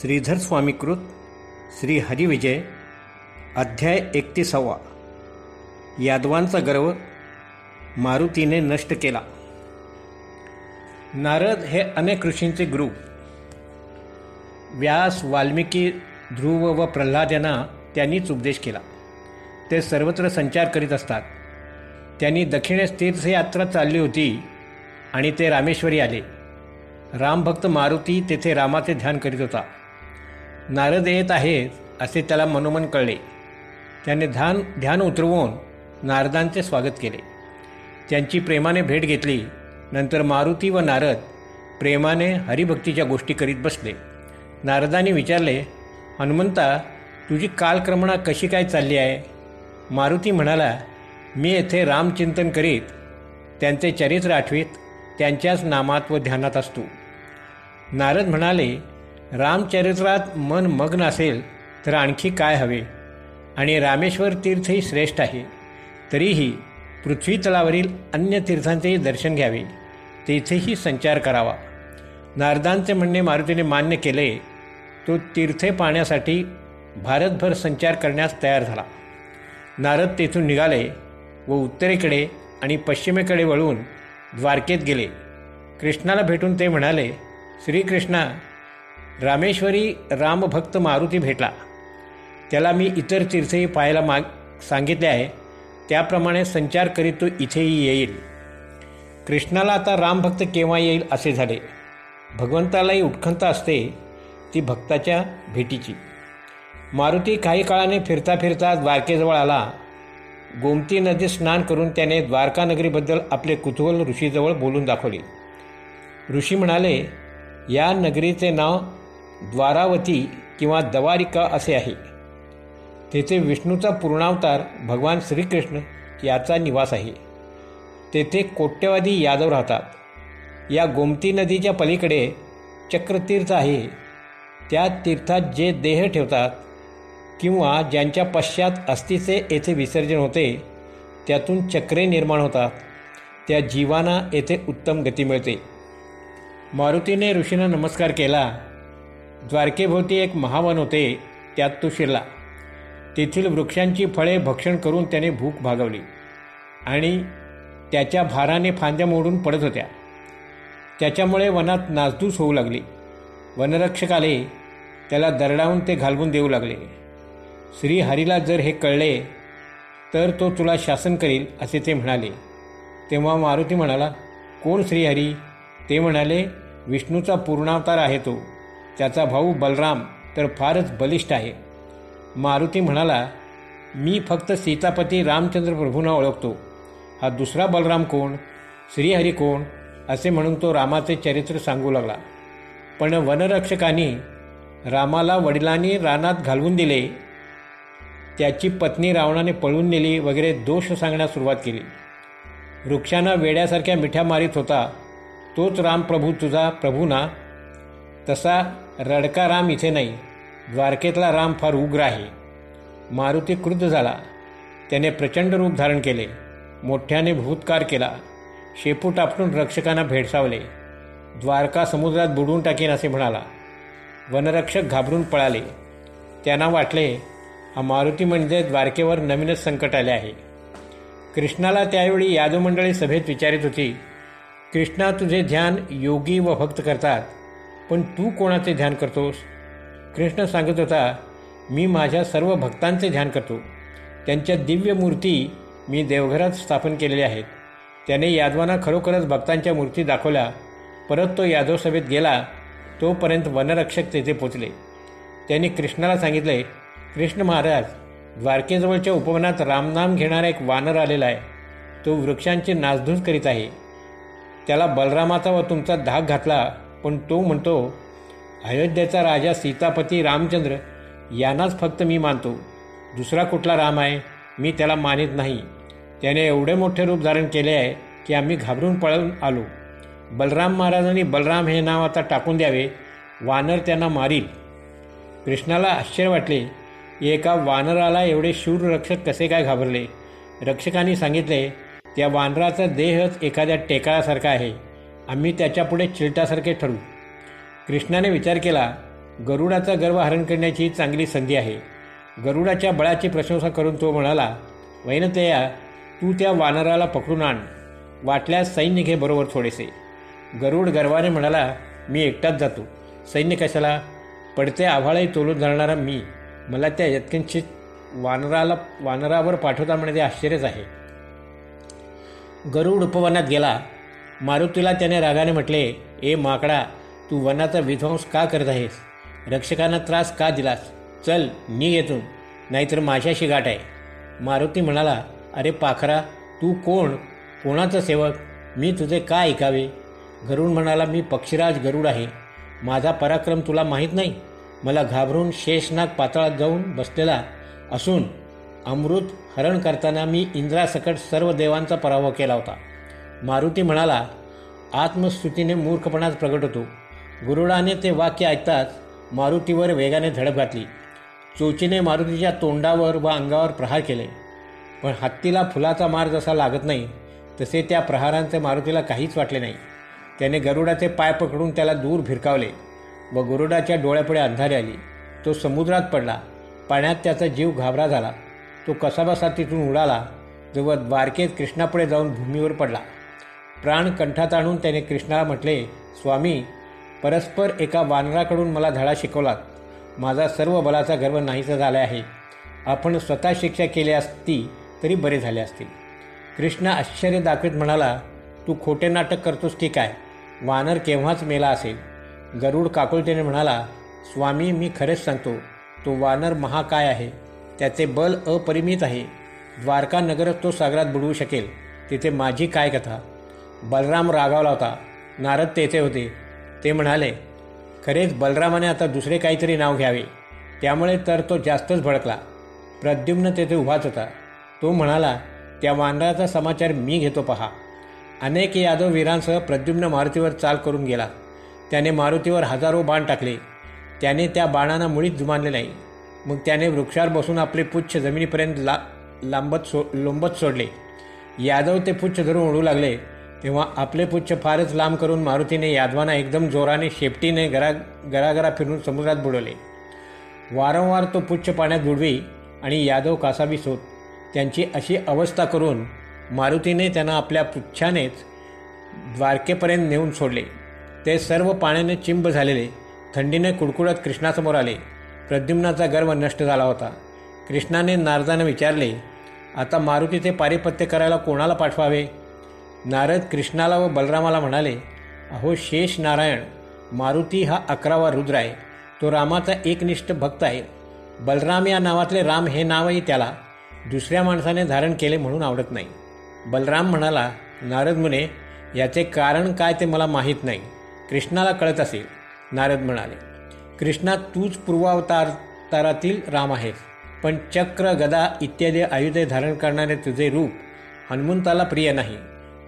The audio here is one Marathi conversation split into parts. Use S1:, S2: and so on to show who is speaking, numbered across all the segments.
S1: श्रीधर स्वामीकृत श्री हरिविजय अध्याय एकतीसावा. यादवांचा गर्व मारुतीने नष्ट केला. नारद हे अनेक ऋषींचे गुरु. व्यास वाल्मिकी ध्रुव व प्रल्हाद यांना त्यांनीच उपदेश केला. ते सर्वत्र संचार करीत असतात. त्यांनी दक्षिणेस तीर्थयात्रा चालली होती आणि ते रामेश्वरी आले. रामभक्त मारुती तेथे रामाचे ध्यान करीत होता. नारद येत आहेत असे त्याला मनोमन कळले. त्याने ध्यान ध्यान उतरवून नारदांचे स्वागत केले. त्यांची प्रेमाने भेट घेतली. नंतर मारुती व नारद प्रेमाने हरिभक्तीच्या गोष्टी करीत बसले. नारदांनी विचारले हनुमंता तुझी कालक्रमणा कशी काय चालली आहे? मारुती म्हणाला मी येथे रामचिंतन करीत त्यांचे चरित्र आठवीत त्यांच्याच नामात व ध्यानात असतो. नारद म्हणाले रामचरित्रात मन मग्न असेल तर आणखी काय हवे? आणि रामेश्वर तीर्थही श्रेष्ठ आहे. तरीही पृथ्वी तलावरील अन्य तीर्थांचेही दर्शन घ्यावे. तेथेही संचार करावा. नारदांचे म्हणणे मारुतीने मान्य केले. तो तीर्थे पाहण्यासाठी भारतभर संचार करण्यास तयार झाला. नारद तेथून निघाले व उत्तरेकडे आणि पश्चिमेकडे वळून द्वारकेत गेले. कृष्णाला भेटून ते म्हणाले श्रीकृष्णा रामेश्वरी रामभक्त मारुती भेटला. त्याला मी इतर तीर्थही पाहायला माग सांगितले आहे. त्याप्रमाणे संचार करीत तो इथेही येईल. कृष्णाला आता रामभक्त केव्हा येईल असे झाले. भगवंतालाही उत्खंत असते ती भक्ताच्या भेटीची. मारुती काही काळाने फिरता फिरता द्वारकेजवळ आला. गोमती नदीत स्नान करून त्याने द्वारकानगरीबद्दल आपले कुतूहल ऋषीजवळ बोलून दाखवले. ऋषी म्हणाले या नगरीचे नाव द्वारावती किंवा दवारिका असे आहे. तेथे विष्णूचा पूर्णावतार भगवान श्रीकृष्ण याचा निवास आहे. तेथे कोट्यवादी यादव राहतात. या गोमती नदीच्या पलीकडे चक्रतीर्थ आहे. त्या तीर्थात जे देह ठेवतात किंवा ज्यांच्या पश्चात अस्थिचे येथे विसर्जन होते त्यातून चक्रे निर्माण होतात. त्या जीवांना येथे उत्तम गती मिळते. मारुतीने ऋषींना नमस्कार केला. द्वारकेभोवती एक महावन होते त्यात तो शिरला. तेथील वृक्षांची फळे भक्षण करून त्याने भूक भागवली आणि त्याच्या भाराने फांद्या मोडून पडत होत्या. त्याच्यामुळे वनात नासधूस होऊ लागली. वनरक्षक आले त्याला दरडावून ते घालवून देऊ लागले. श्रीहरीला जर हे कळले तर तो तुला शासन करील असे ते म्हणाले. तेव्हा मारुती म्हणाला कोण श्रीहरी? ते म्हणाले विष्णूचा पूर्णावतार आहे तो. त्याचा भाऊ बलराम तर फारच बलिष्ठ आहे. मारुती म्हणाला मी फक्त सीतापती रामचंद्र प्रभूंना ओळखतो. हा दुसरा बलराम कोण? श्रीहरी कोण? असे म्हणून तो रामाचे चरित्र सांगू लागला. पण वनरक्षकांनी रामाला वडिलांनी रानात घालवून दिले. त्याची पत्नी रावणाने पळून नेली वगैरे दोष सांगण्यास सुरुवात केली. वृक्षांना वेड्यासारख्या मिठ्या मारीत होता. तोच रामप्रभू तुझा प्रभू ना तसा रडका राम इथे नाही. द्वारकेतला राम फार उग्र आहे. मारुती क्रुद्ध झाला. त्याने प्रचंड रूप धारण केले. मोठ्याने भूतकार केला. शेपूट आपटून रक्षकांना भेडसावले. द्वारका समुद्रात बुडवून टाकेन असे म्हणाला. वनरक्षक घाबरून पळाले. त्यांना वाटले हा मारुती म्हणजे द्वारकेवर नवीनच संकट आले आहे. कृष्णाला त्यावेळी यादव मंडळी सभेत विचारित होती. कृष्णा तुझे ध्यान योगी व भक्त करतात. पण तू कोणाचे ध्यान करतोस? कृष्ण सांगत होता मी माझ्या सर्व भक्तांचे ध्यान करतो. त्यांच्या दिव्य मूर्ती मी देवघरात स्थापन केलेल्या आहेत. त्याने यादवांना खरोखरच भक्तांच्या मूर्ती दाखवल्या. परत तो यादव सभेत गेला. तोपर्यंत वनरक्षक तेथे पोचले. त्यांनी कृष्णाला सांगितले कृष्ण महाराज द्वारकेजवळच्या उपवनात रामनाम घेणारा एक वानर आलेला आहे. तो वृक्षांची नासधूस करीत आहे. त्याला बलरामाचा व तुमचा धाक घातला. पण तो म्हणतो अयोध्येचा राजा सीतापती रामचंद्र यांनाच फक्त मी मानतो. दुसरा कुठला राम आहे मी त्याला मानित नाही. त्याने एवढे मोठे रूप धारण केले आहे की आम्ही घाबरून पळून आलो. बलराम महाराजांनी बलराम हे नाव आता टाकून द्यावे वानर त्यांना मारील. कृष्णाला आश्चर्य वाटले एका वानराला एवढे शूर रक्षक कसे काय घाबरले? रक्षकांनी सांगितले त्या वानराचा देहच एखाद्या टेकाळासारखा आहे. आम्ही त्याच्यापुढे चिलटासारखे ठरू. कृष्णाने विचार केला गरुडाचा गर्व हरण करण्याची ही चांगली संधी आहे. गरुडाच्या बळाची प्रशंसा करून तो म्हणाला वैनतया तू त्या वानराला पकडून आण. वाटल्यास सैन्य घे बरोबर थोडेसे. गरुड गर्वाने म्हणाला मी एकटाच जातो. सैन्य कशाला? पडते आव्हाळही तोलून धरणारा मी. मला त्या यत्किंचित वानराला वानरावर पाठवता म्हणजे आश्चर्यच आहे. गरुड उपवनात गेला. मारुतीला त्याने रागाने म्हटले ए माकडा तू वनाचा विध्वंस का करत आहेस? रक्षकांना त्रास का दिलास? चल नी येतून नाहीतर माझ्याशी गाठ आहे. मारुती म्हणाला अरे पाखरा तू कोण? कोणाचा सेवक? मी तुझे का ऐकावे? गरुड म्हणाला मी पक्षीराज गरुड आहे. माझा पराक्रम तुला माहीत नाही? मला घाबरून शेषनाग पातळात जाऊन बसलेला असून अमृत हरण करताना मी इंद्रासकट सर्व देवांचा पराभव केला होता. मारुती म्हणाला आत्मस्तुतीने मूर्खपणाच प्रगट होतो. गुरुडाने ते वाक्य ऐकताच मारुतीवर वेगाने धडक घातली. चोचीने मारुतीच्या तोंडावर व अंगावर प्रहार केले. पण हत्तीला फुलाचा मार जसा लागत नाही तसे त्या प्रहारांचे मारुतीला काहीच वाटले नाही. त्याने गरुडाचे पाय पकडून त्याला दूर भिरकावले व गरुडाच्या डोळ्यापुढे अंधारी आली. तो समुद्रात पडला. पाण्यात त्याचा जीव घाबरा झाला. तो कसाबसा तिथून उडाला. जवळ द्वारकेत कृष्णापुढे जाऊन भूमीवर पडला. प्राण कंठात आणून त्याने कृष्णाला म्हटले स्वामी परस्पर एका वानराकडून मला धडा शिकवलात. माझा सर्व बलाचा गर्व नाहीसा झाला आहे. आपण स्वतः शिक्षा केली असती तरी बरे झाले असतील. कृष्णा आश्चर्य दाखवित म्हणाला तू खोटे नाटक करतोस की काय? वानर केव्हाच मेला असेल? गरुड काकुळतेने म्हणाला स्वामी मी खरेच सांगतो तो वानर महाकाय आहे? त्याचे बल अपरिमित आहे. द्वारका नगरच तो सागरात बुडवू शकेल. तिथे माझी काय कथा? बलराम रागावला होता. नारद तेथे होते. ते म्हणाले खरेच बलरामाने आता दुसरे काहीतरी नाव घ्यावे. त्यामुळे तर तो जास्तच भडकला. प्रद्युम्न तेथे उभाच होता. तो म्हणाला त्या वानराचा समाचार मी घेतो पहा. अनेक यादव वीरांसह प्रद्युम्न मारुतीवर चाल करून गेला. त्याने मारुतीवर हजारो बाण टाकले. त्याने त्या बाणांना मुळीच जुमानले नाही. मग त्याने वृक्षावर बसून आपले पुच्छ जमिनीपर्यंत ला लांबत सो लोंबत सोडले. यादव ते पुच्छ धरून ओढू लागले. तेव्हा आपले पुच्छ फारच लांब करून मारुतीने यादवांना एकदम जोराने शेपटीने गरा घराघरा फिरून समुद्रात बुडवले. वारंवार तो पुच्छ पाण्यात बुडवी आणि यादव कासावीस होत त्यांची अशी अवस्था करून मारुतीने त्यांना आपल्या पुच्छानेच द्वारकेपर्यंत नेऊन सोडले. ते सर्व पाण्याने चिंब झालेले थंडीने कुडकुडत कृष्णासमोर आले. प्रद्युम्नाचा गर्व नष्ट झाला होता. कृष्णाने नारदाने विचारले आता मारुतीचे पारिपत्य करायला कोणाला पाठवावे? नारद कृष्णाला व बलरामाला म्हणाले अहो शेष नारायण मारुती हा अकरावा रुद्र आहे. तो रामाचा एकनिष्ठ भक्त आहे. बलराम या नावातले राम हे नावही त्याला. दुसऱ्या माणसाने धारण केले म्हणून आवडत नाही. बलराम म्हणाला नारद मुने याचे कारण काय ते मला माहीत नाही. कृष्णाला कळत असेल. नारद म्हणाले कृष्णा तूच पूर्वावतारातील राम आहेस. पण चक्र गदा इत्यादी आयुधे धारण करणारे तुझे रूप हनुमंताला प्रिय नाही.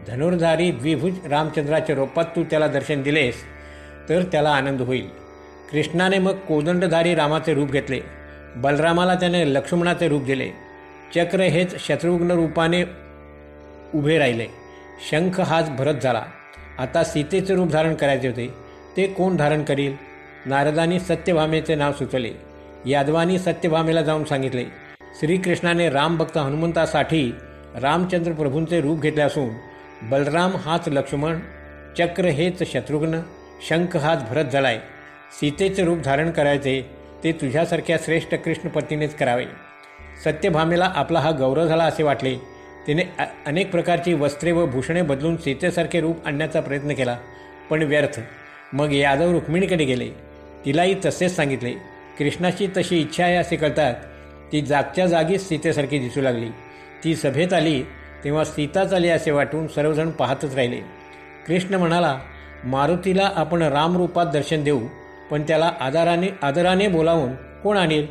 S1: धनुर्धारी द्विभुज रामचंद्राच्या रूपात तू त्याला दर्शन दिलेस तर त्याला आनंद होईल. कृष्णाने मग कोदंडधारी रामाचे रूप घेतले. बलरामाला त्याने लक्ष्मणाचे रूप दिले. चक्र हेच शत्रुघ्न रूपाने उभे राहिले. शंख हाच भरत झाला. आता सीतेचे रूप धारण करायचे होते. ते कोण धारण करील? नारदानी सत्यभामेचे नाव सुचवले. यादवानी सत्यभामेला जाऊन सांगितले. श्रीकृष्णाने रामभक्त हनुमंतासाठी रामचंद्र प्रभूंचे रूप घेतले असून बलराम हाच लक्ष्मण चक्र हेच शत्रुघ्न शंख हाच भरत झालाय सीतेचे रूप धारण करायचे ते तुझ्यासारख्या श्रेष्ठ कृष्णपतीनेच करावे. सत्यभामेला आपला हा गौरव झाला असे वाटले. तिने अनेक प्रकारची वस्त्रे व भूषणे बदलून सीतेसारखे रूप आणण्याचा प्रयत्न केला पण व्यर्थ. मग यादव रुक्मिणीकडे गेले. तिलाही तसेच सांगितले कृष्णाची तशी इच्छा आहे असे कळतात ती जागच्या जागीच सीतेसारखी दिसू लागली. ती सभेत आली तेव्हा सीताच आली असे वाटून सर्वजण पाहतच राहिले. कृष्ण म्हणाला मारुतीला आपण रामरूपात दर्शन देऊ पण त्याला आदराने आदराने बोलावून कोण आणेल?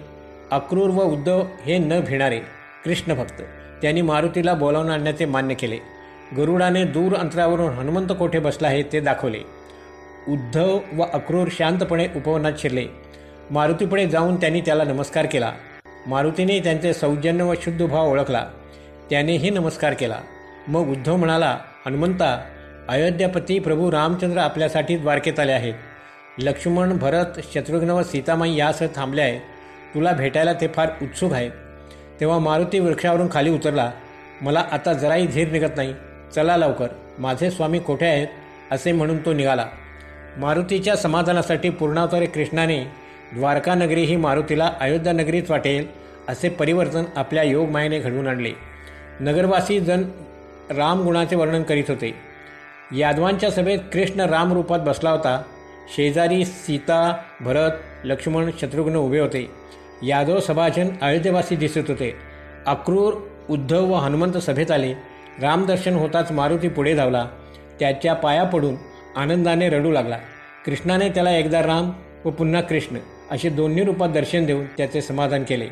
S1: अक्रूर व उद्धव हे न भिणारे कृष्ण भक्त. त्यांनी मारुतीला बोलावून आणण्याचे मान्य केले. गरुडाने दूर अंतरावरून हनुमंत कोठे बसला आहे ते दाखवले. उद्धव व अक्रूर शांतपणे उपवनात शिरले. मारुतीपुढे जाऊन त्यांनी त्याला नमस्कार केला. मारुतीने त्यांचे सौजन्य व शुद्ध भाव ओळखला. त्यानेही नमस्कार केला. मग उद्धव म्हणाला हनुमंता अयोध्यापती प्रभू रामचंद्र आपल्यासाठी द्वारकेत आले आहेत. लक्ष्मण भरत शत्रुघ्न व सीतामाई यासह थांबले आहे तुला भेटायला ते फार उत्सुक आहेत. तेव्हा मारुती वृक्षावरून खाली उतरला मला आता जराही धीर निघत नाही. चला लवकर. माझे स्वामी कोठे आहेत? असे म्हणून तो निघाला. मारुतीच्या समाधानासाठी पूर्णावतारे कृष्णाने द्वारका नगरी ही मारुतीला अयोध्या नगरीच वाटेल असे परिवर्तन आपल्या योगमायेने घडवून आणले. नगरवासी जण रामगुणाचे वर्णन करीत होते. यादवांच्या सभेत कृष्ण रामरूपात बसला होता. शेजारी सीता भरत लक्ष्मण शत्रुघ्न उभे होते. यादव सभाजन अयोध्यवासी दिसत होते. अक्रूर उद्धव व हनुमंत सभेत आले. रामदर्शन होताच मारुती पुढे धावला. त्याच्या पाया पडून आनंदाने रडू लागला. कृष्णाने त्याला एकदा राम व पुन्हा कृष्ण असे दोन्ही रूपात दर्शन देऊन त्याचे समाधान केले.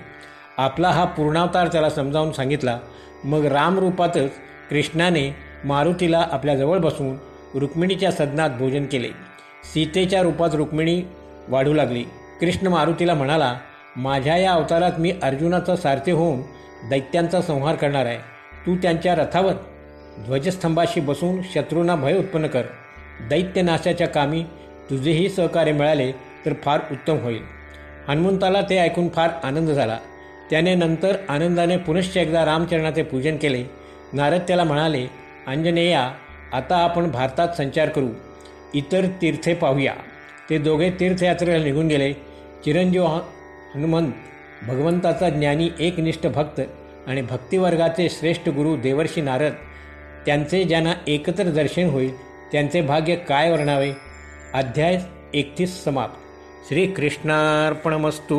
S1: आपला हा पूर्णावतार त्याला समजावून सांगितला. मग रामरूपातच कृष्णाने मारुतीला आपल्याजवळ बसवून रुक्मिणीच्या सदनात भोजन केले. सीतेच्या रूपात रुक्मिणी वाढू लागली. कृष्ण मारुतीला म्हणाला माझ्या या अवतारात मी अर्जुनाचा सारथी होऊन दैत्यांचा संहार करणार आहे. तू त्यांच्या रथावर ध्वजस्तंभाशी बसून शत्रूंना भय उत्पन्न कर. दैत्यनाशाच्या कामी तुझेही सहकार्य मिळाले तर फार उत्तम होईल. हनुमंताला ते ऐकून फार आनंद झाला. त्याने नंतर आनंदाने पुनश्च एकदा रामचरणाचे पूजन केले. नारद त्याला म्हणाले अंजनेया आता आपण भारतात संचार करू. इतर तीर्थे पाहूया. ते दोघे तीर्थयात्रेला निघून गेले. चिरंजीव हनुमंत भगवंताचा ज्ञानी एकनिष्ठ भक्त आणि भक्तिवर्गाचे श्रेष्ठ गुरु देवर्षी नारद त्यांचे ज्यांना एकत्र दर्शन होईल त्यांचे भाग्य काय वर्णावे? अध्याय एकतीस समाप्त. श्रीकृष्णार्पणमस्तू.